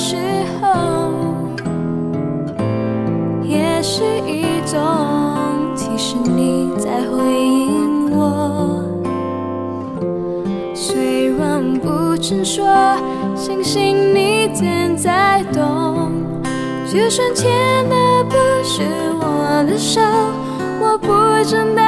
时候，也是一种提示你在回应我。虽然不曾说，相信你正在懂。就算牵的不是我的手，我不真的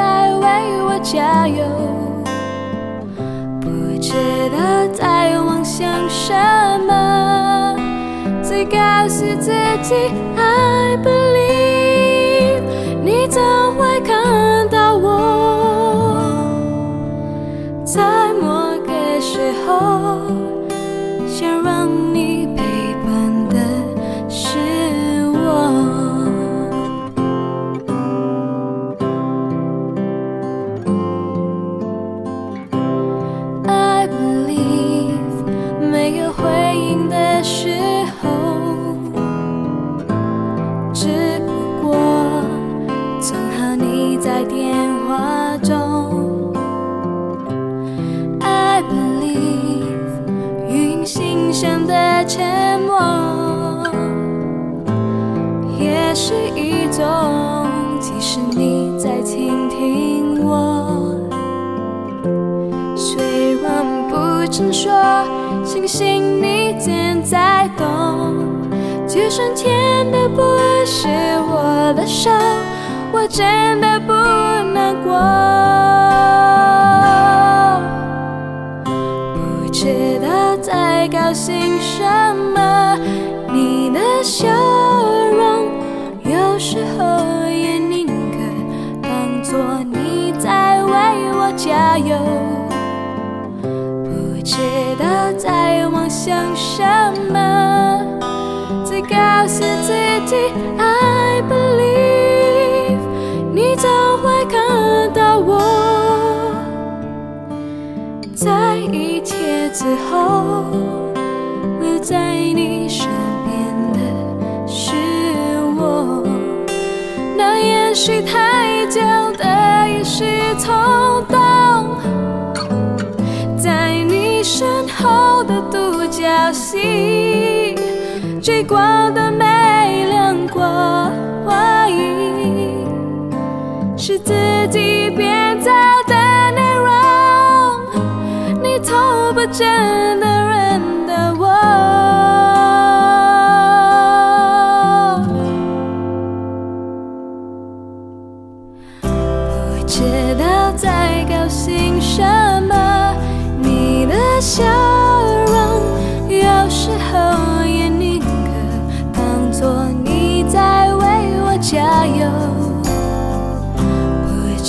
在为我加油。不知道在妄想什么，只告诉自己 I believe，你总会看到我。在某个时候，想让你陪回应的时候，只不过正好你在电话中。I believe，语音信箱的沉默，也是一种，即使你在倾听我。不曾说，相信你正在懂。就算牵的不是我的手，我真的不难过。不知道在高兴什么，你的笑容有时候也宁可当作你在为我加油。在妄想什么，只告诉自己 I believe，你总会看到我。在一切之后，留在你身边的是我。那也许他独角戏，追过的没亮过，怀疑是自己编造的内容，你头不真的认得我。不知道在高兴什么，你的笑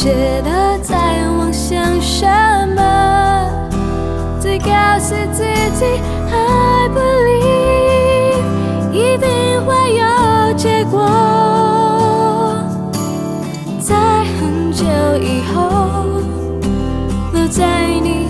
都在妄想什么？只告诉自己，I believe，一定会有结果。在很久以后，留在你。